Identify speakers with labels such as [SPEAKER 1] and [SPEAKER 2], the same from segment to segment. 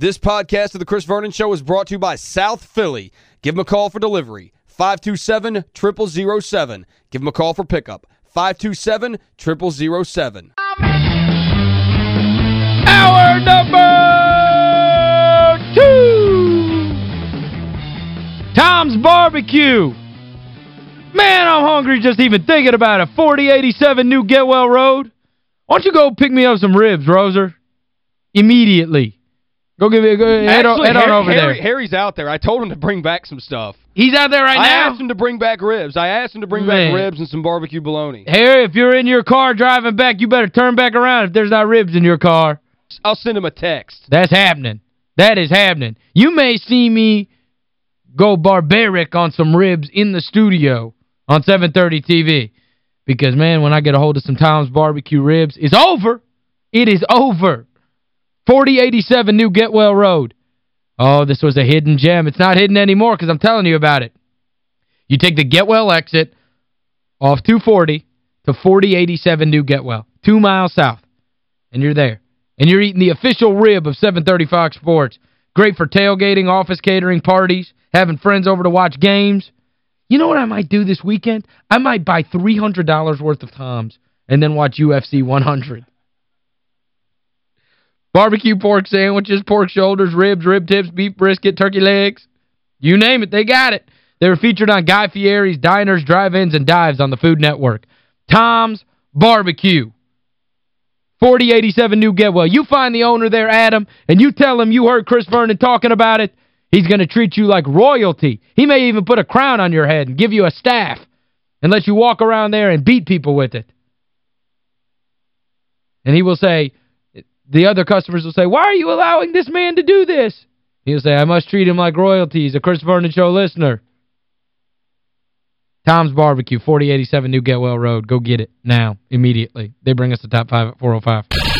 [SPEAKER 1] This podcast of The Chris Vernon Show is brought to you by South Philly. Give them a call for delivery. 527-0007. Give them a call for pickup. 527-0007.
[SPEAKER 2] Hour number two. Tom's Barbecue. Man, I'm hungry just even thinking about it. 4087 New Getwell Road. Why don't you go pick me up some ribs, Roser? Immediately. Go give me a go, head, on, head on over
[SPEAKER 3] Harry,
[SPEAKER 2] there.
[SPEAKER 3] Harry's out there. I told him to bring back some stuff.
[SPEAKER 2] He's out there right
[SPEAKER 3] I
[SPEAKER 2] now?
[SPEAKER 3] I asked him to bring back ribs. I asked him to bring
[SPEAKER 2] Man.
[SPEAKER 3] back ribs and some barbecue bologna.
[SPEAKER 2] Harry, if you're in your car driving back, you better turn back around if there's not ribs in your car.
[SPEAKER 3] I'll send him a text.
[SPEAKER 2] That's happening. That is happening. You may see me go barbaric on some ribs in the studio on 730 TV. Because, man, when I get a hold of some Tom's Barbecue ribs, it's over. It is over. 4087 New Getwell Road. Oh, this was a hidden gem. It's not hidden anymore because I'm telling you about it. You take the Getwell exit off 240 to 4087 New Getwell, two miles south, and you're there. And you're eating the official rib of 730 Fox Sports. Great for tailgating, office catering, parties, having friends over to watch games. You know what I might do this weekend? I might buy $300 worth of Toms and then watch UFC 100. Barbecue pork sandwiches, pork shoulders, ribs, rib tips, beef brisket, turkey legs. You name it, they got it. They were featured on Guy Fieri's Diners, Drive-Ins, and Dives on the Food Network. Tom's Barbecue. 4087 New Getwell. You find the owner there, Adam, and you tell him you heard Chris Vernon talking about it. He's going to treat you like royalty. He may even put a crown on your head and give you a staff and let you walk around there and beat people with it. And he will say, the other customers will say, why are you allowing this man to do this? He'll say, I must treat him like royalty. He's a Chris Vernon Show listener. Tom's Barbecue, 4087 New Getwell Road. Go get it now, immediately. They bring us the top five at 405.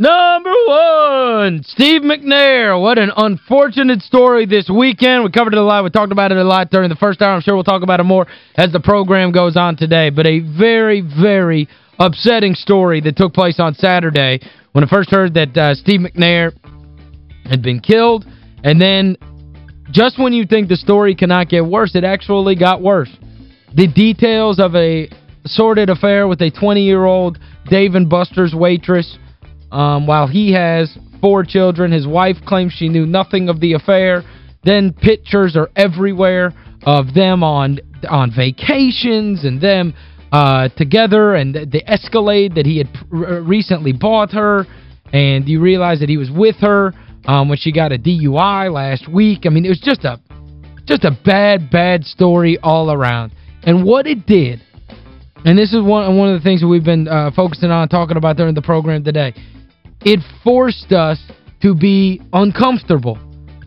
[SPEAKER 2] Number one, Steve McNair. What an unfortunate story this weekend. We covered it a lot. We talked about it a lot during the first hour. I'm sure we'll talk about it more as the program goes on today. But a very, very upsetting story that took place on Saturday when I first heard that uh, Steve McNair had been killed. And then just when you think the story cannot get worse, it actually got worse. The details of a sordid affair with a 20-year-old Dave & Buster's waitress um, while he has four children. His wife claims she knew nothing of the affair. Then pictures are everywhere of them on on vacations and them uh, together and the Escalade that he had recently bought her. And you realize that he was with her um, when she got a DUI last week. I mean, it was just a just a bad, bad story all around. And what it did, and this is one, one of the things that we've been uh, focusing on, talking about during the program today, it forced us to be uncomfortable.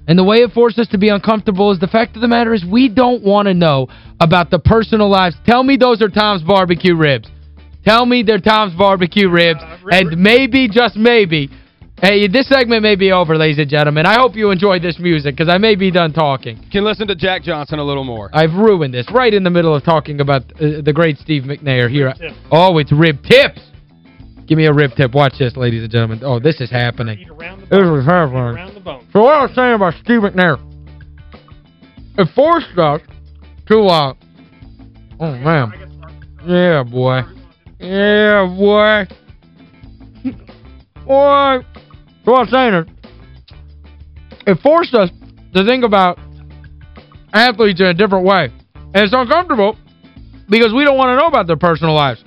[SPEAKER 2] And the way it forced us to be uncomfortable is the fact of the matter is we don't want to know about the personal lives. Tell me those are Tom's barbecue ribs. Tell me they're Tom's barbecue ribs. and maybe, just maybe, hey, this segment may be over, ladies and gentlemen. I hope you enjoyed this music because I may be done talking.
[SPEAKER 3] Can listen to Jack Johnson a little more.
[SPEAKER 2] I've ruined this right in the middle of talking about uh, the great Steve McNair here. Oh, it's rib tips. Give me a rib tip. Watch this, ladies and gentlemen. Oh, this is happening. This is happening. So what I was saying about Steve McNair, it forced us to, uh, oh, man. Yeah, boy. Yeah, boy. boy. So what I'm saying is, it forced us to think about athletes in a different way. And it's uncomfortable because we don't want to know about their personal lives.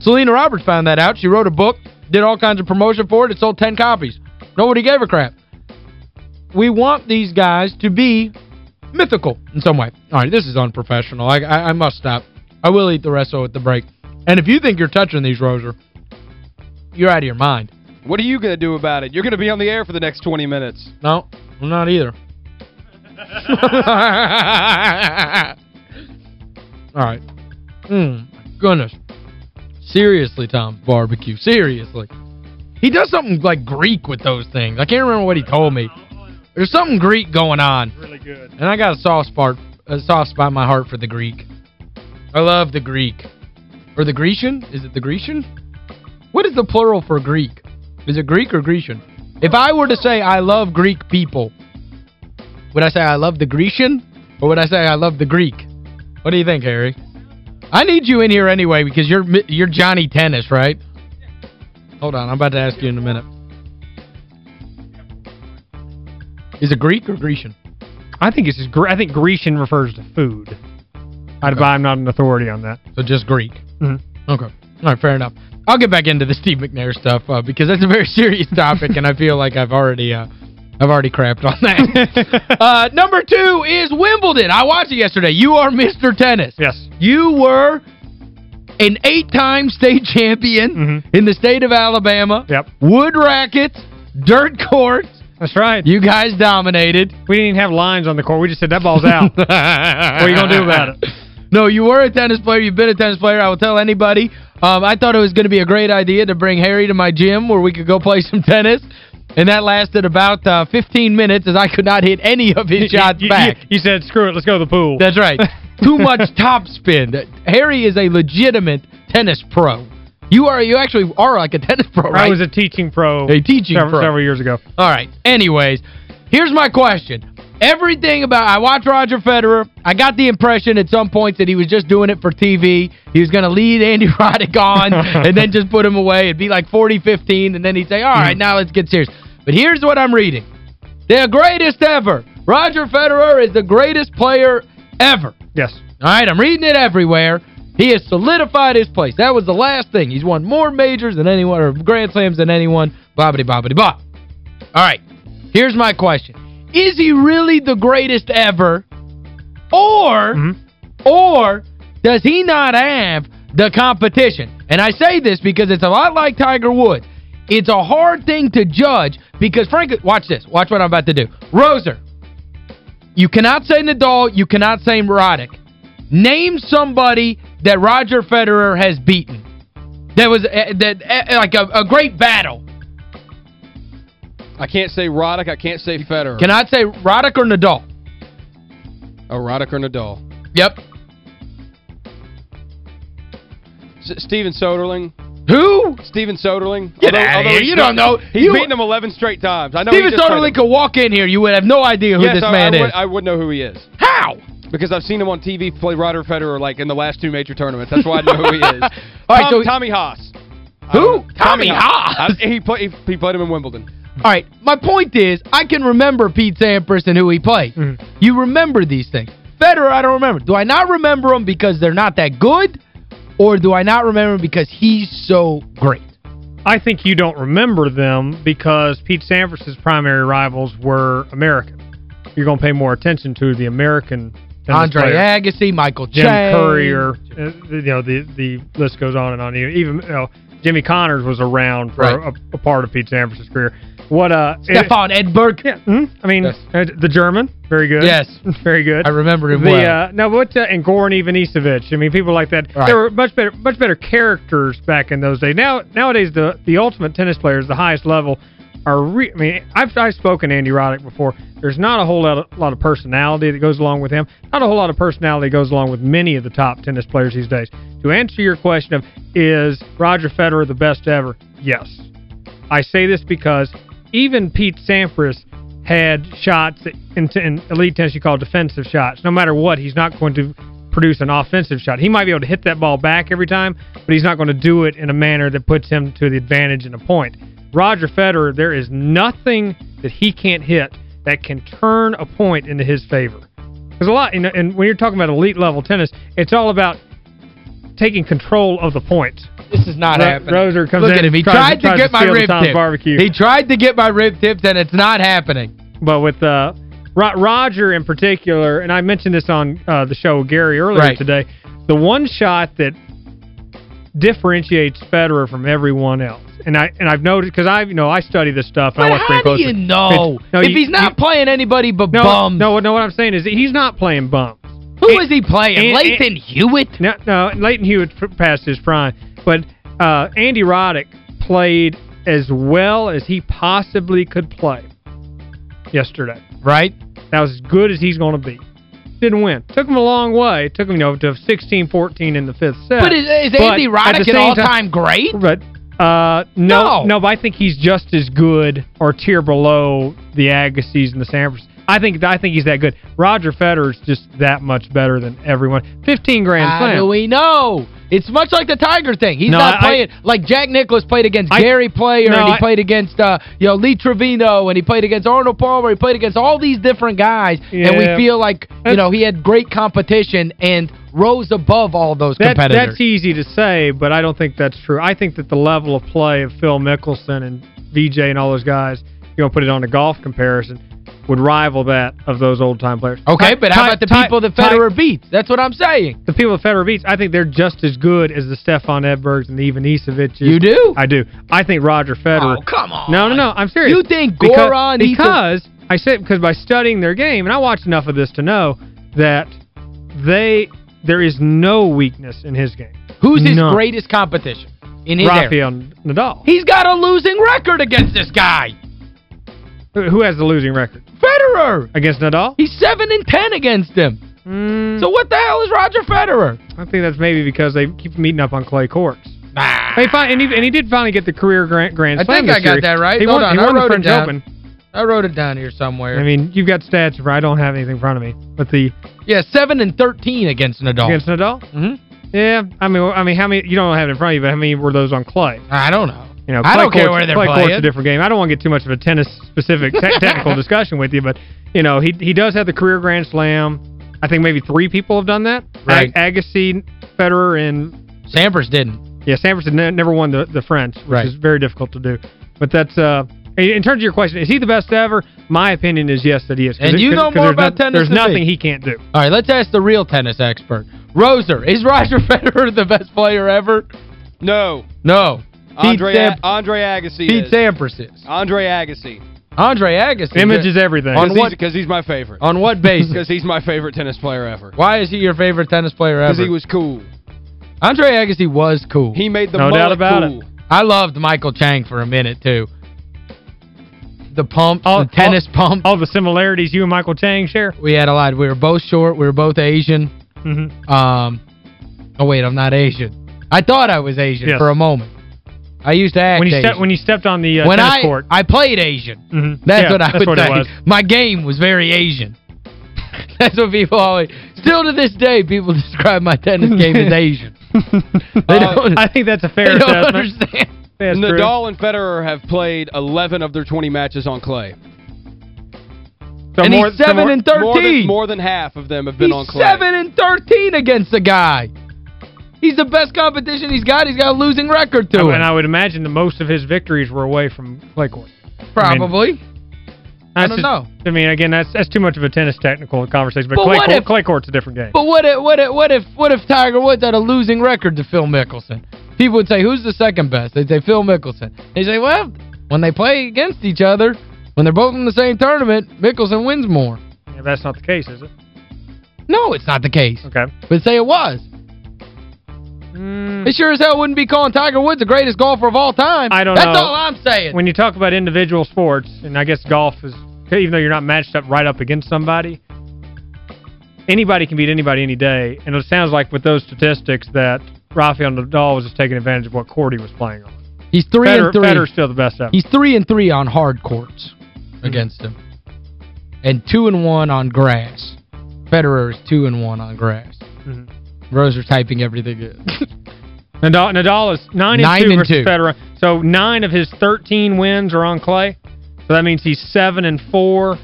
[SPEAKER 2] Selena Roberts found that out. She wrote a book, did all kinds of promotion for it. It sold 10 copies. Nobody gave a crap. We want these guys to be mythical in some way. All right, this is unprofessional. I, I, I must stop. I will eat the rest of it at the break. And if you think you're touching these, Roser, you're out of your mind.
[SPEAKER 3] What are you going to do about it? You're going to be on the air for the next 20 minutes.
[SPEAKER 2] No, I'm not either. All right. Mm, goodness. Seriously, Tom's Barbecue. Seriously. He does something like Greek with those things. I can't remember what he told me. There's something Greek going on.
[SPEAKER 4] Really good.
[SPEAKER 2] And I got a soft spot, a soft spot in my heart for the Greek. I love the Greek. Or the Grecian? Is it the Grecian? What is the plural for Greek? Is it Greek or Grecian? If I were to say I love Greek people, would I say I love the Grecian? Or would I say I love the Greek? What do you think, Harry? I need you in here anyway because you're you're Johnny Tennis, right? Hold on, I'm about to ask you in a minute. Is it Greek or Grecian?
[SPEAKER 4] I think it's I think Grecian refers to food. I,
[SPEAKER 2] Okay.
[SPEAKER 4] I'm not an authority on that.
[SPEAKER 2] So just Greek.
[SPEAKER 4] Mhm.
[SPEAKER 2] Okay. All right, fair enough. I'll get back into the Steve McNair stuff uh, because that's a very serious topic and I feel like I've already uh, I've already crapped on that. uh, number two is Wimbledon. I watched it yesterday. You are Mr. Tennis.
[SPEAKER 4] Yes.
[SPEAKER 2] You were an eight-time state champion
[SPEAKER 4] Mhm.
[SPEAKER 2] in the state of Alabama.
[SPEAKER 4] Yep.
[SPEAKER 2] Wood rackets, dirt courts.
[SPEAKER 4] That's right.
[SPEAKER 2] You guys dominated.
[SPEAKER 4] We didn't even have lines on the court. We just said, that ball's out.
[SPEAKER 2] what
[SPEAKER 4] are you gonna do about it?
[SPEAKER 2] No, you were a tennis player. You've been a tennis player. I will tell anybody. Um, I thought it was going to be a great idea to bring Harry to my gym where we could go play some tennis. And that lasted about uh, 15 minutes as I could not hit any of his shots back.
[SPEAKER 4] He said, screw it, let's go to the pool.
[SPEAKER 2] That's right. Too much top spin. Harry is a legitimate tennis pro. You are you actually are like a tennis pro, right?
[SPEAKER 4] I was a teaching pro,
[SPEAKER 2] A teaching
[SPEAKER 4] several,
[SPEAKER 2] pro.
[SPEAKER 4] several years ago.
[SPEAKER 2] All right. Anyways, here's my question. Everything about I watched Roger Federer. I got the impression at some points that he was just doing it for TV. He was going to lead Andy Roddick on and then just put him away. It'd be like 40-15 and then he'd say, "All right, now let's get serious." But here's what I'm reading. The greatest ever. Roger Federer is the greatest player ever.
[SPEAKER 4] Yes.
[SPEAKER 2] All right, I'm reading it everywhere. He has solidified his place. That was the last thing. He's won more majors than anyone or Grand Slams than anyone. Bobbity bobbity bop. All right. Here's my question. Is he really the greatest ever or
[SPEAKER 4] Mhm.
[SPEAKER 2] or does he not have the competition? And I say this because it's a lot like Tiger Woods. It's a hard thing to judge because frankly, watch this. Watch what I'm about to do. Roser, you cannot say Nadal, you cannot say Roddick. Name somebody that Roger Federer has beaten. That was uh, that uh, like a, a great battle.
[SPEAKER 3] I can't say Roddick. I can't say Federer.
[SPEAKER 2] Can I say Roddick or Nadal.
[SPEAKER 3] Oh, Roddick or Nadal.
[SPEAKER 2] Yep.
[SPEAKER 3] S Steven Soderling.
[SPEAKER 2] Who?
[SPEAKER 3] Steven Soderling.
[SPEAKER 2] Get
[SPEAKER 3] Although-
[SPEAKER 2] outta
[SPEAKER 3] although
[SPEAKER 2] here. You don't know.
[SPEAKER 3] He's
[SPEAKER 2] You-
[SPEAKER 3] beaten him 11 straight times. I know
[SPEAKER 2] Steven Soderling could walk in here. You would have no idea who
[SPEAKER 3] yes,
[SPEAKER 2] this
[SPEAKER 3] I,
[SPEAKER 2] man
[SPEAKER 3] I would,
[SPEAKER 2] is.
[SPEAKER 3] I would know who he is.
[SPEAKER 2] How?
[SPEAKER 3] Because I've seen him on TV play Roger Federer like in the last two major tournaments. That's why I know who he is.
[SPEAKER 2] All right,
[SPEAKER 3] Tom-
[SPEAKER 2] so-
[SPEAKER 3] Tommy Haas.
[SPEAKER 2] Who?
[SPEAKER 3] Uh,
[SPEAKER 2] Tommy Haas?
[SPEAKER 3] I- he, play, he, he played him in Wimbledon.
[SPEAKER 2] All right, my point is, I can remember Pete Sampras and who he played.
[SPEAKER 4] Mhm.
[SPEAKER 2] You remember these things. Federer, I don't remember. Do I not remember them because they're not that good? Or do I not remember because he's so great?
[SPEAKER 4] I think you don't remember them because Pete Sampras' primary rivals were American. You're going to pay more attention to the American
[SPEAKER 2] Andre. Agassi, Michael
[SPEAKER 4] Jim. Courier, uh, you know, the the list goes on and on. Even, even you know, Jimmy Connors was around for
[SPEAKER 2] Right.
[SPEAKER 4] a, a part of Pete Sampras' career. What uh
[SPEAKER 2] Stefan Edberg.
[SPEAKER 4] Yeah, mhm. I mean,
[SPEAKER 2] Yes.
[SPEAKER 4] uh, the German, very good.
[SPEAKER 2] Yes.
[SPEAKER 4] very good.
[SPEAKER 2] I remember him
[SPEAKER 4] the,
[SPEAKER 2] well.
[SPEAKER 4] Uh, no, what, uh, and Goran Ivanisevic. I mean, people like that.
[SPEAKER 2] Right.
[SPEAKER 4] There were much better much better characters back in those days. Now Nowadays, the the ultimate tennis players, the highest level, are re I mean, I've, I've spoken to Andy Roddick before. There's not a whole lot of, lot of personality that goes along with him. Not a whole lot of personality goes along with many of the top tennis players these days. To answer your question of, is Roger Federer the best ever? Yes. I say this because even Pete Sampras had shots in, in elite tennis you call defensive shots. No matter what, he's not going to produce an offensive shot. He might be able to hit that ball back every time, but he's not going to do it in a manner that puts him to the advantage in a point. Roger Federer, there is nothing that he can't hit that can turn a point into his favor. Because a lot, you know, and when you're talking about elite level tennis, it's all about taking control of the points.
[SPEAKER 2] This is not
[SPEAKER 4] Ro-
[SPEAKER 2] happening.
[SPEAKER 4] Roser comes
[SPEAKER 2] Look
[SPEAKER 4] in
[SPEAKER 2] at him. He tried to get
[SPEAKER 4] to
[SPEAKER 2] my rib tip.
[SPEAKER 4] barbecue.
[SPEAKER 2] He tried to get my rib tips, and it's not happening.
[SPEAKER 4] But with uh, Ro Roger in particular, and I mentioned this on uh, the show with Gary earlier
[SPEAKER 2] Right.
[SPEAKER 4] today, the one shot that differentiates Federer from everyone else. And I and I've noticed because I you know I study this stuff and I
[SPEAKER 2] But
[SPEAKER 4] watch
[SPEAKER 2] how do you know?
[SPEAKER 4] It's- no,
[SPEAKER 2] if
[SPEAKER 4] you-
[SPEAKER 2] he's not
[SPEAKER 4] you-
[SPEAKER 2] playing anybody but
[SPEAKER 4] no,
[SPEAKER 2] bums.
[SPEAKER 4] No, no, what I'm saying is he's not playing bums.
[SPEAKER 2] Who is he playing?
[SPEAKER 4] And-
[SPEAKER 2] Lleyton Hewitt?
[SPEAKER 4] No, no, Lleyton Hewitt passed his prime. But uh, Andy Roddick played as well as he possibly could play yesterday.
[SPEAKER 2] Right?
[SPEAKER 4] That was as good as he's going to be. Didn't win. Took him a long way. Took him, you know, to 16-14 in the fifth set.
[SPEAKER 2] But is, is
[SPEAKER 4] But
[SPEAKER 2] Andy Roddick an all-time great?
[SPEAKER 4] But uh, no,
[SPEAKER 2] No.
[SPEAKER 4] no, but I think he's just as good or tier below the Agassis and the Sampras. I think I think he's that good. Roger Federer's just that much better than everyone. 15 Grand
[SPEAKER 2] How
[SPEAKER 4] Slam.
[SPEAKER 2] do we know? It's much like the Tiger thing. He's
[SPEAKER 4] No,
[SPEAKER 2] not
[SPEAKER 4] I-
[SPEAKER 2] playing like Jack Nicklaus played against
[SPEAKER 4] I-
[SPEAKER 2] Gary Player
[SPEAKER 4] No,
[SPEAKER 2] and he
[SPEAKER 4] I-
[SPEAKER 2] played against uh you know Lee Trevino and he played against Arnold Palmer, he played against all these different guys and we feel like you know he had great competition and rose above all those
[SPEAKER 4] That,
[SPEAKER 2] competitors.
[SPEAKER 4] that's easy to say, but I don't think that's true. I think that the level of play of Phil Mickelson and Vijay and all those guys, you know, put it on a golf comparison, would rival that of those old-time players.
[SPEAKER 2] Okay, but how about the people that Federer beats? That's what I'm saying.
[SPEAKER 4] The people that Federer beats, I think they're just as good as the Stefan Edbergs and the Ivanisevic.
[SPEAKER 2] You do?
[SPEAKER 4] I do. I think Roger Federer.
[SPEAKER 2] Oh, come on.
[SPEAKER 4] No, no, no. I'm serious.
[SPEAKER 2] You think
[SPEAKER 4] because,
[SPEAKER 2] Goran needs
[SPEAKER 4] Because, I said, because by studying their game, and I watched enough of this to know that they there is no weakness in his game.
[SPEAKER 2] Who's his
[SPEAKER 4] None.
[SPEAKER 2] greatest competition in his area?
[SPEAKER 4] Rafael Nadal.
[SPEAKER 2] He's got a losing record against this guy.
[SPEAKER 4] Who has the losing record?
[SPEAKER 2] Federer.
[SPEAKER 4] Against Nadal?
[SPEAKER 2] He's 7 and 10 against him.
[SPEAKER 4] Mm,
[SPEAKER 2] So what the hell is Roger Federer?
[SPEAKER 4] I think that's maybe because they keep meeting up on clay courts.
[SPEAKER 2] Nah.
[SPEAKER 4] He fin- and, he, and he did finally get the career Grand, grand
[SPEAKER 2] I
[SPEAKER 4] Slam
[SPEAKER 2] think
[SPEAKER 4] this
[SPEAKER 2] I got
[SPEAKER 4] year.
[SPEAKER 2] that right.
[SPEAKER 4] He
[SPEAKER 2] Hold
[SPEAKER 4] won,
[SPEAKER 2] on,
[SPEAKER 4] he
[SPEAKER 2] I
[SPEAKER 4] won the French
[SPEAKER 2] down.
[SPEAKER 4] Open.
[SPEAKER 2] I wrote it down here somewhere.
[SPEAKER 4] I mean, you've got stats, but I don't have anything in front of me. But the
[SPEAKER 2] yeah, 7 and 13 against Nadal.
[SPEAKER 4] against Nadal?
[SPEAKER 2] Mhm.
[SPEAKER 4] Yeah, I mean, I mean, how many? You don't have it in front of you, but how many were those on clay?
[SPEAKER 2] I don't know.
[SPEAKER 4] You know,
[SPEAKER 2] I don't care where they're
[SPEAKER 4] clay court's a different game. I don't want to get too much of a tennis-specific te technical discussion with you, but, you know, he he does have the career Grand Slam. I think maybe three people have done that.
[SPEAKER 2] Right.
[SPEAKER 4] Ag Agassi, Federer, and,
[SPEAKER 2] Sampras didn't.
[SPEAKER 4] yeah, Sampras never won the, the French, which
[SPEAKER 2] Right.
[SPEAKER 4] is very difficult to do. But that's, uh, in in terms of your question, is he the best ever? My opinion is yes, that he is.
[SPEAKER 2] And
[SPEAKER 4] it-
[SPEAKER 2] you
[SPEAKER 4] 'cause-
[SPEAKER 2] know
[SPEAKER 4] 'cause
[SPEAKER 2] more about
[SPEAKER 4] no-
[SPEAKER 2] tennis
[SPEAKER 4] There's
[SPEAKER 2] than me.
[SPEAKER 4] nothing he can't do.
[SPEAKER 2] All right, let's ask the real tennis expert. Roser, is Roger Federer the best player ever?
[SPEAKER 3] No.
[SPEAKER 2] No.
[SPEAKER 3] Andre,
[SPEAKER 2] Pete, Sam-
[SPEAKER 3] Andre Agassi
[SPEAKER 2] Pete
[SPEAKER 3] is.
[SPEAKER 2] Sampras is.
[SPEAKER 3] Andre Agassi.
[SPEAKER 2] Andre Agassi.
[SPEAKER 4] Image is everything.
[SPEAKER 2] On what-
[SPEAKER 3] Because he's my favorite.
[SPEAKER 2] On what basis?
[SPEAKER 3] Because he's my favorite tennis player ever.
[SPEAKER 2] Why is he your favorite tennis player ever?
[SPEAKER 3] Because he was cool.
[SPEAKER 2] Andre Agassi was cool.
[SPEAKER 3] He made the
[SPEAKER 4] No doubt about
[SPEAKER 3] cool.
[SPEAKER 2] I loved Michael Chang for a minute, too. The pumps,
[SPEAKER 4] All-
[SPEAKER 2] the tennis pump.
[SPEAKER 4] All the similarities you and Michael Chang share.
[SPEAKER 2] We had a lot. We were both short. We were both Asian.
[SPEAKER 4] Mm-hmm.
[SPEAKER 2] Um, oh, wait, I'm not Asian. I thought I was Asian
[SPEAKER 4] Yes.
[SPEAKER 2] for a moment. I used to act
[SPEAKER 4] When you
[SPEAKER 2] Asian.
[SPEAKER 4] when you stepped on the uh,
[SPEAKER 2] when
[SPEAKER 4] tennis
[SPEAKER 2] I,
[SPEAKER 4] court.
[SPEAKER 2] I played Asian.
[SPEAKER 4] Mhm.
[SPEAKER 2] That's
[SPEAKER 4] Yeah,
[SPEAKER 2] what I
[SPEAKER 4] that's
[SPEAKER 2] would
[SPEAKER 4] what
[SPEAKER 2] say.
[SPEAKER 4] was.
[SPEAKER 2] My game was very Asian. that's what people always... Still to this day, people describe my tennis game as Asian. Don't,
[SPEAKER 4] I think that's a fair
[SPEAKER 2] they don't
[SPEAKER 4] assessment.
[SPEAKER 2] understand.
[SPEAKER 3] Nadal and Federer have played 11 of their 20 matches on clay.
[SPEAKER 4] So
[SPEAKER 2] and
[SPEAKER 4] more-
[SPEAKER 2] he's
[SPEAKER 4] so
[SPEAKER 2] 7
[SPEAKER 4] more-
[SPEAKER 2] and 13.
[SPEAKER 3] More than, more than half of them have been
[SPEAKER 2] he's
[SPEAKER 3] on clay.
[SPEAKER 2] 7 and 13 against the guy. He's the best competition he's got. He's got a losing record to
[SPEAKER 4] And
[SPEAKER 2] him.
[SPEAKER 4] I would imagine that most of his victories were away from clay court.
[SPEAKER 2] Probably. I
[SPEAKER 4] That's
[SPEAKER 2] don't
[SPEAKER 4] just-
[SPEAKER 2] know.
[SPEAKER 4] I mean, again, that's that's too much of a tennis technical conversation. But,
[SPEAKER 2] But
[SPEAKER 4] clay, court,
[SPEAKER 2] if-
[SPEAKER 4] clay court's a different game.
[SPEAKER 2] But what if, what if what if what if Tiger Woods had a losing record to Phil Mickelson? People would say, who's the second best? They'd say Phil Mickelson. They'd say, well, when they play against each other, when they're both in the same tournament, Mickelson wins more.
[SPEAKER 4] Yeah, that's not the case, is it?
[SPEAKER 2] No, it's not the case.
[SPEAKER 4] Okay.
[SPEAKER 2] But say it was.
[SPEAKER 4] Mm,
[SPEAKER 2] They sure as hell wouldn't be calling Tiger Woods the greatest golfer of all time.
[SPEAKER 4] I don't
[SPEAKER 2] That's
[SPEAKER 4] know.
[SPEAKER 2] That's all I'm saying.
[SPEAKER 4] when you talk about individual sports, and I guess golf is, even though you're not matched up right up against somebody, anybody can beat anybody any day. And it sounds like with those statistics that Rafael Nadal was just taking advantage of what court he was playing on.
[SPEAKER 2] He's 3
[SPEAKER 4] Federer,
[SPEAKER 2] and 3.
[SPEAKER 4] Federer's still the best ever.
[SPEAKER 2] He's 3 and 3 on hard courts against him. And 2 and 1 on grass. Federer is 2 and 1 on grass.
[SPEAKER 4] Mhm.
[SPEAKER 2] Roser's typing everything in.
[SPEAKER 4] Nadal, Nadal is 9 and
[SPEAKER 2] Nine
[SPEAKER 4] 2
[SPEAKER 2] and
[SPEAKER 4] versus
[SPEAKER 2] two.
[SPEAKER 4] Federer. So 9 of his 13 wins are on clay. So that means he's 7 and 4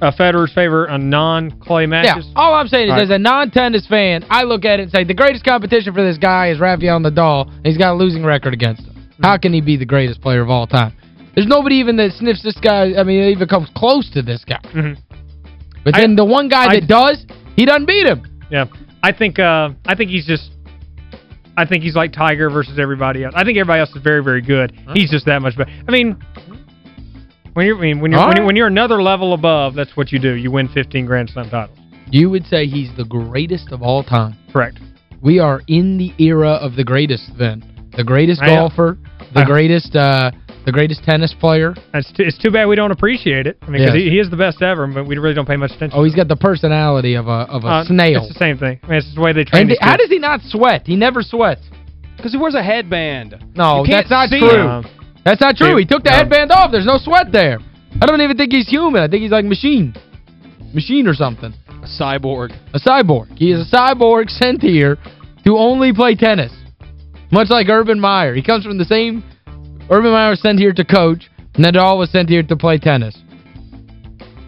[SPEAKER 4] uh, Federer's favor on non-clay matches?
[SPEAKER 2] yeah, all I'm saying is
[SPEAKER 4] right.
[SPEAKER 2] as a non-tennis fan, I look at it and say the greatest competition for this guy is Rafael Nadal, and he's got a losing record against him.
[SPEAKER 4] Hmm.
[SPEAKER 2] How can he be the greatest player of all time? There's nobody even that sniffs this guy, I mean, even comes close to this guy.
[SPEAKER 4] Mhm.
[SPEAKER 2] But
[SPEAKER 4] I-
[SPEAKER 2] then the one guy
[SPEAKER 4] I-
[SPEAKER 2] that does, he doesn't beat him.
[SPEAKER 4] Yeah. I think uh, I think he's just I think he's like Tiger versus everybody else. I think everybody else is very very good. He's just that much better. I mean when you're I mean when you're when,
[SPEAKER 2] right.
[SPEAKER 4] you're when you're another level above, that's what you do. You win 15 Grand Slam titles.
[SPEAKER 2] You would say he's the greatest of all time.
[SPEAKER 4] Correct.
[SPEAKER 2] We are in the era of the greatest then. The greatest
[SPEAKER 4] I know.
[SPEAKER 2] golfer, the
[SPEAKER 4] I-
[SPEAKER 2] greatest uh, the greatest tennis player.
[SPEAKER 4] It's too, it's too bad we don't appreciate it. I mean,
[SPEAKER 2] Yes.
[SPEAKER 4] he, he is the best ever, but we really don't pay much attention.
[SPEAKER 2] Oh, he's got the personality of a of a
[SPEAKER 4] Uh,
[SPEAKER 2] snail.
[SPEAKER 4] It's the same thing. I mean, it's the way they train
[SPEAKER 2] And how does he not sweat? He never sweats.
[SPEAKER 3] Because he wears a headband.
[SPEAKER 2] No,
[SPEAKER 3] You can't
[SPEAKER 2] that's not
[SPEAKER 3] see
[SPEAKER 2] true.
[SPEAKER 3] him.
[SPEAKER 2] That's not true. He took the headband off. There's no sweat there. I don't even think he's human. I think he's like machine. Machine or something.
[SPEAKER 3] A cyborg.
[SPEAKER 2] A cyborg. He is a cyborg sent here to only play tennis. Much like Urban Meyer. He comes from the same... Urban Meyer was sent here to coach, Nadal was sent here to play tennis.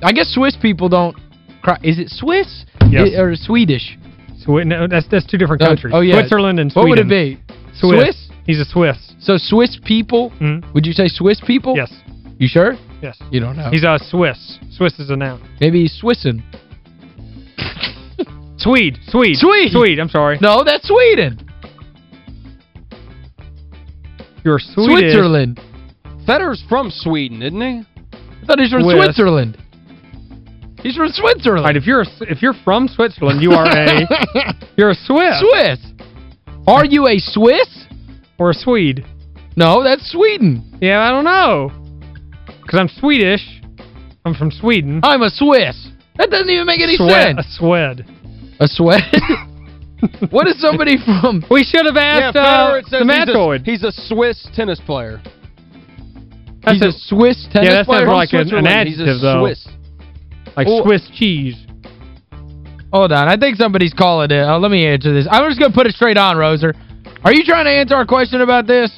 [SPEAKER 2] I guess Swiss people don't... Cry. Is it Swiss?
[SPEAKER 4] Yes.
[SPEAKER 2] Or Swedish?
[SPEAKER 4] Swe- no, that's that's two different
[SPEAKER 2] Oh,
[SPEAKER 4] countries.
[SPEAKER 2] oh, yeah.
[SPEAKER 4] Switzerland and Sweden.
[SPEAKER 2] What would it be?
[SPEAKER 4] Swiss.
[SPEAKER 2] Swiss?
[SPEAKER 4] He's a Swiss.
[SPEAKER 2] So Swiss people...
[SPEAKER 4] Mhm.
[SPEAKER 2] Would you say Swiss people?
[SPEAKER 4] Yes.
[SPEAKER 2] You sure?
[SPEAKER 4] Yes.
[SPEAKER 2] You don't know.
[SPEAKER 4] He's a Swiss. Swiss is a noun.
[SPEAKER 2] Maybe he's Swissin.
[SPEAKER 4] Swede. Swede.
[SPEAKER 2] Swede.
[SPEAKER 4] Swede, I'm sorry.
[SPEAKER 2] No, that's Sweden.
[SPEAKER 4] You're Swedish.
[SPEAKER 2] Switzerland.
[SPEAKER 3] Federer's from Sweden, isn't he?
[SPEAKER 2] I thought he's from
[SPEAKER 4] Swiss.
[SPEAKER 2] Switzerland. He's from Switzerland.
[SPEAKER 4] All right, if you're a, if you're from Switzerland, you are a you're a Swiss
[SPEAKER 2] Swiss. Are you a Swiss?
[SPEAKER 4] Or a Swede.
[SPEAKER 2] No, that's Sweden.
[SPEAKER 4] Yeah, I don't know. Cuz I'm Swedish. I'm from Sweden.
[SPEAKER 2] I'm a Swiss. That doesn't even make any
[SPEAKER 4] Swed, a
[SPEAKER 2] sense.
[SPEAKER 4] Swed.
[SPEAKER 2] A Swed? what is somebody from...
[SPEAKER 4] We should have asked
[SPEAKER 3] yeah,
[SPEAKER 4] uh,
[SPEAKER 3] Federer, it says he's a, he's a Swiss tennis player.
[SPEAKER 2] He's a Swiss tennis
[SPEAKER 4] that sounds
[SPEAKER 2] player?
[SPEAKER 4] like an- an
[SPEAKER 3] Switzerland.
[SPEAKER 4] adjective,
[SPEAKER 3] he's a
[SPEAKER 4] though.
[SPEAKER 3] Swiss.
[SPEAKER 4] like
[SPEAKER 2] Oh.
[SPEAKER 4] Swiss cheese.
[SPEAKER 2] Hold on. I think somebody's calling it. Oh, let me answer this. I'm just going to put it straight on, Roser. Are you trying to answer our question about this?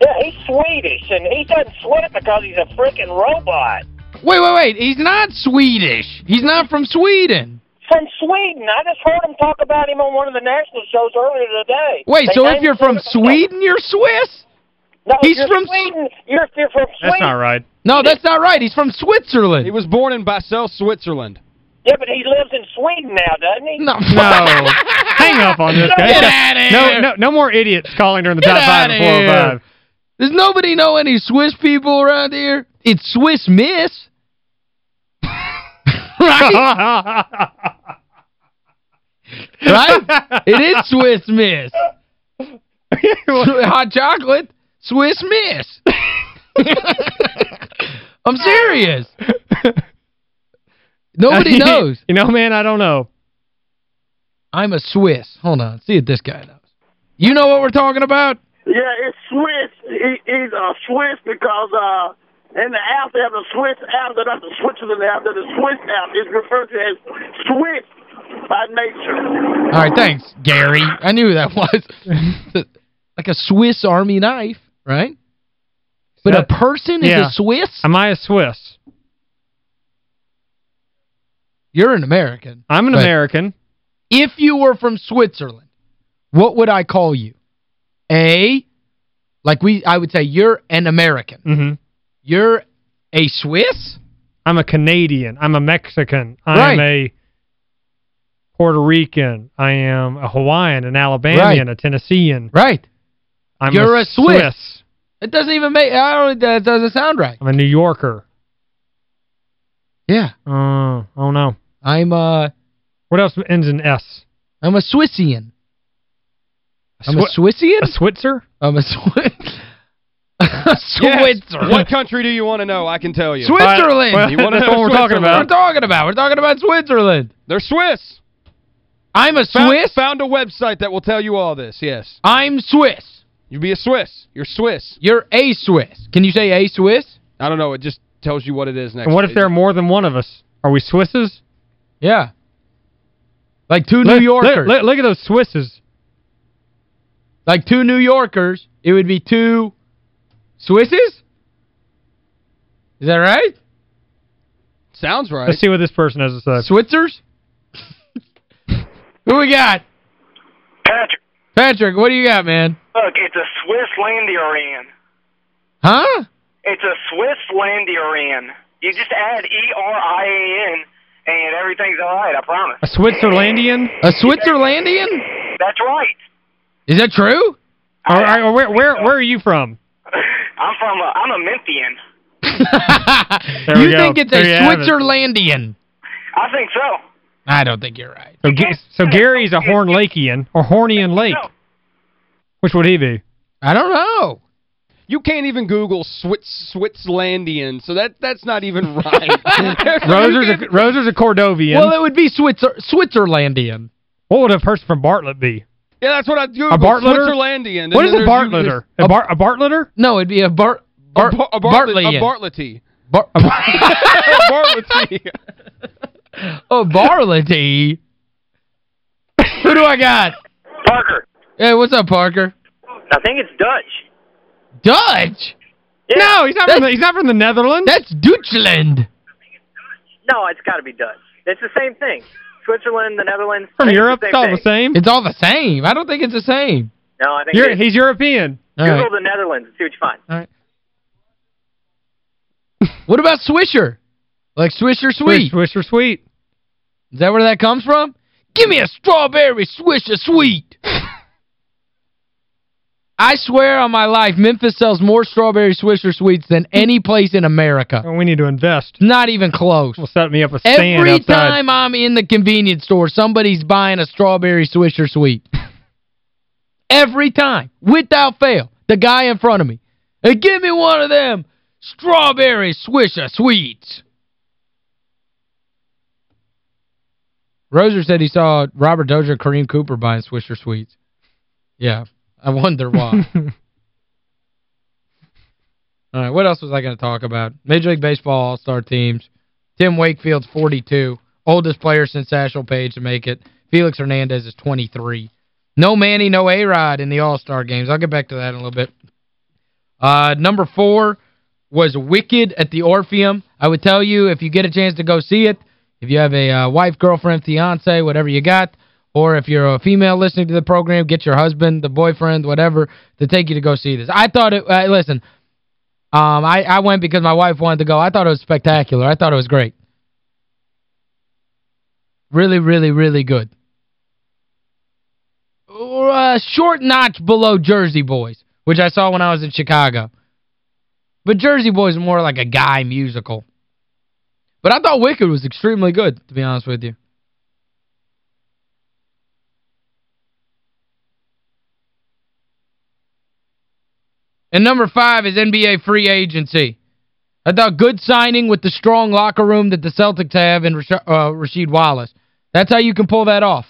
[SPEAKER 5] Yeah, he's Swedish, and he doesn't sweat because he's a freaking robot.
[SPEAKER 2] Wait, wait, wait. He's not Swedish. He's not from Sweden.
[SPEAKER 5] From Sweden. I just heard him talk about him on one of the national shows earlier today.
[SPEAKER 2] Wait,
[SPEAKER 5] They
[SPEAKER 2] so if you're from Sweden, you're Swiss?
[SPEAKER 5] No,
[SPEAKER 2] He's from
[SPEAKER 5] Sweden. You're, you're from Sweden.
[SPEAKER 4] That's not right.
[SPEAKER 2] No, that's not right. He's from Switzerland.
[SPEAKER 3] He was born in Basel, Switzerland.
[SPEAKER 5] Yeah, but he lives in Sweden now, doesn't he?
[SPEAKER 2] No.
[SPEAKER 4] No. Hang up on this guy.
[SPEAKER 2] Get outta here.
[SPEAKER 4] No, no, no more idiots calling during the
[SPEAKER 2] Get
[SPEAKER 4] top five and four
[SPEAKER 2] here.
[SPEAKER 4] five.
[SPEAKER 2] Does nobody know any Swiss people around here? It's Swiss Miss. right? right? It is Swiss Miss. Hot chocolate, Swiss Miss. I'm serious. Nobody knows.
[SPEAKER 4] You know, man, I don't know.
[SPEAKER 2] I'm a Swiss. Hold on. See if this guy knows. You know what we're talking about?
[SPEAKER 6] Yeah, it's Swiss. He, he's a Swiss because uh, in the app they have a Swiss app, they're not the Switzerland app, they're the Swiss app. It's referred to as Swiss by nature.
[SPEAKER 2] All right, thanks, Gary. I knew who that was. like a Swiss Army knife, right? But a person is
[SPEAKER 4] yeah.
[SPEAKER 2] a Swiss?
[SPEAKER 4] Am I a Swiss?
[SPEAKER 2] You're an American.
[SPEAKER 4] I'm an American.
[SPEAKER 2] If you were from Switzerland, what would I call you? A, like we, I would say you're an American.
[SPEAKER 4] Mm-hmm.
[SPEAKER 2] You're a Swiss?
[SPEAKER 4] I'm a Canadian. I'm a Mexican. I'm
[SPEAKER 2] Right.
[SPEAKER 4] a Puerto Rican. I am a Hawaiian, an Alabamian,
[SPEAKER 2] Right.
[SPEAKER 4] a Tennessean.
[SPEAKER 2] Right.
[SPEAKER 4] I'm
[SPEAKER 2] You're a Swiss.
[SPEAKER 4] Swiss.
[SPEAKER 2] It doesn't even make, I don't, that doesn't sound right.
[SPEAKER 4] I'm a New Yorker.
[SPEAKER 2] Yeah.
[SPEAKER 4] Uh, I don't know.
[SPEAKER 2] I'm a,
[SPEAKER 4] What else ends in S?
[SPEAKER 2] I'm a Swissian. I'm a
[SPEAKER 4] Swi-
[SPEAKER 2] Swissian?
[SPEAKER 4] A Switzer?
[SPEAKER 2] I'm a Swiss.
[SPEAKER 3] Yes. What country do you want to know? I can tell you.
[SPEAKER 2] Switzerland.
[SPEAKER 4] Well,
[SPEAKER 3] You wanna know
[SPEAKER 4] what we're talking
[SPEAKER 3] Switzerland?
[SPEAKER 2] What we're
[SPEAKER 4] about.
[SPEAKER 2] talking about. We're talking about Switzerland.
[SPEAKER 3] They're Swiss.
[SPEAKER 2] I'm a
[SPEAKER 3] Found,
[SPEAKER 2] Swiss.
[SPEAKER 3] Found a website that will tell you all this, yes.
[SPEAKER 2] I'm Swiss.
[SPEAKER 3] You be a Swiss. You're Swiss.
[SPEAKER 2] You're a Swiss. Can you say a Swiss?
[SPEAKER 3] I don't know. It just tells you what it is next.
[SPEAKER 4] And what if there are more than one of us? Are we Swisses?
[SPEAKER 2] Yeah. Like two
[SPEAKER 4] Look-
[SPEAKER 2] New Yorkers.
[SPEAKER 4] Look, look, look at those Swisses.
[SPEAKER 2] Like two New Yorkers. It would be two Swisses? Is that right?
[SPEAKER 3] Sounds right.
[SPEAKER 4] Let's see what this person has to say.
[SPEAKER 2] Switzers? Who we got?
[SPEAKER 5] Patrick,
[SPEAKER 2] Patrick, what do you got, man?
[SPEAKER 5] look, it's a Swiss Landarian.
[SPEAKER 2] Huh?
[SPEAKER 5] It's a Swiss Landarian. You just add E-R-I-A-N, and everything's all right, I promise.
[SPEAKER 4] A Switzerlandian?
[SPEAKER 2] A Switzerlandian?
[SPEAKER 5] That's right.
[SPEAKER 2] Is that true?
[SPEAKER 4] Or, or where, where, where are you from?
[SPEAKER 5] I'm from, a, I'm a Memphian.
[SPEAKER 2] You
[SPEAKER 4] go.
[SPEAKER 2] think it's
[SPEAKER 4] There
[SPEAKER 2] a
[SPEAKER 4] have it.
[SPEAKER 2] Switzerlandian?
[SPEAKER 5] I think so.
[SPEAKER 2] I don't think you're right.
[SPEAKER 4] So, so Gary's a Horn Lakeian, or Hornian Lake. Which would he be?
[SPEAKER 2] I don't know.
[SPEAKER 3] You can't even Google Swiss Switzerlandian, so that that's not even right.
[SPEAKER 4] Roser's a, Roser's a Cordovian.
[SPEAKER 2] Well, it would be Switzer Switzerlandian.
[SPEAKER 4] what would a person from Bartlett be?
[SPEAKER 3] Yeah, that's what I Googled.
[SPEAKER 4] A Bartletter?
[SPEAKER 3] Switzerlandian.
[SPEAKER 4] What
[SPEAKER 3] And
[SPEAKER 4] is
[SPEAKER 3] then
[SPEAKER 4] a
[SPEAKER 3] there's
[SPEAKER 4] Bartletter?
[SPEAKER 3] usually-
[SPEAKER 4] A, bar, a Bartletter?
[SPEAKER 2] No, it'd be a Bart
[SPEAKER 3] A,
[SPEAKER 2] Bart
[SPEAKER 3] bar, a, Bartlett, a
[SPEAKER 2] Bartleyan.
[SPEAKER 3] Bartlety.
[SPEAKER 2] Bar
[SPEAKER 3] Bartlety.
[SPEAKER 2] oh, Barlety. Who do I got?
[SPEAKER 5] Parker.
[SPEAKER 2] Hey, what's up, Parker?
[SPEAKER 5] I think it's Dutch.
[SPEAKER 2] Dutch?
[SPEAKER 5] Yeah.
[SPEAKER 4] No, he's not, from the, he's not from the Netherlands.
[SPEAKER 2] That's Deutschland.
[SPEAKER 5] No, it's got to be Dutch. It's the same thing. Switzerland, the Netherlands.
[SPEAKER 4] from Europe. It's all the same.
[SPEAKER 2] It's all the same. I don't think it's the same.
[SPEAKER 5] No, I think
[SPEAKER 4] You're,
[SPEAKER 5] it is.
[SPEAKER 4] he's European.
[SPEAKER 2] All
[SPEAKER 5] Google
[SPEAKER 2] right.
[SPEAKER 5] the Netherlands and see what you find.
[SPEAKER 2] All right. What about Swisher? Like Swisher Sweet?
[SPEAKER 4] Swish, swish or sweet.
[SPEAKER 2] Is that where that comes from? Give me a strawberry Swisher Sweet. I swear on my life, Memphis sells more strawberry Swisher Sweets than any place in America.
[SPEAKER 4] Well, we need to invest.
[SPEAKER 2] Not even close.
[SPEAKER 4] We'll set me up a stand
[SPEAKER 2] Every
[SPEAKER 4] outside.
[SPEAKER 2] time I'm in the convenience store, somebody's buying a strawberry Swisher Sweet. Every time, without fail. The guy in front of me. Hey, give me one of them strawberry Swisher Sweets. Roser said he saw Robert Dozier and Kareem Cooper buying Swisher Sweets. Yeah, I wonder why. All right, what else was I going to talk about? Major League Baseball All-Star teams. Tim Wakefield's 42. Oldest player since Satchel Paige to make it. Felix Hernandez is 23. No Manny, no A-Rod in the All-Star games. I'll get back to that in a little bit. Uh, number four was Wicked at the Orpheum. I would tell you, if you get a chance to go see it, if you have a uh, wife, girlfriend, fiance, whatever you got, or if you're a female listening to the program, get your husband, the boyfriend, whatever, to take you to go see this. I thought it, uh, listen, um, I, I went because my wife wanted to go. I thought it was spectacular. I thought it was great. Really, really, really good. Uh, short notch below Jersey Boys, which I saw when I was in Chicago. But Jersey Boys is more like a guy musical. But I thought Wicked was extremely good, to be honest with you. And number five is NBA free agency. I thought good signing with the strong locker room that the Celtics have in Rash uh, Rasheed Wallace. That's how you can pull that off.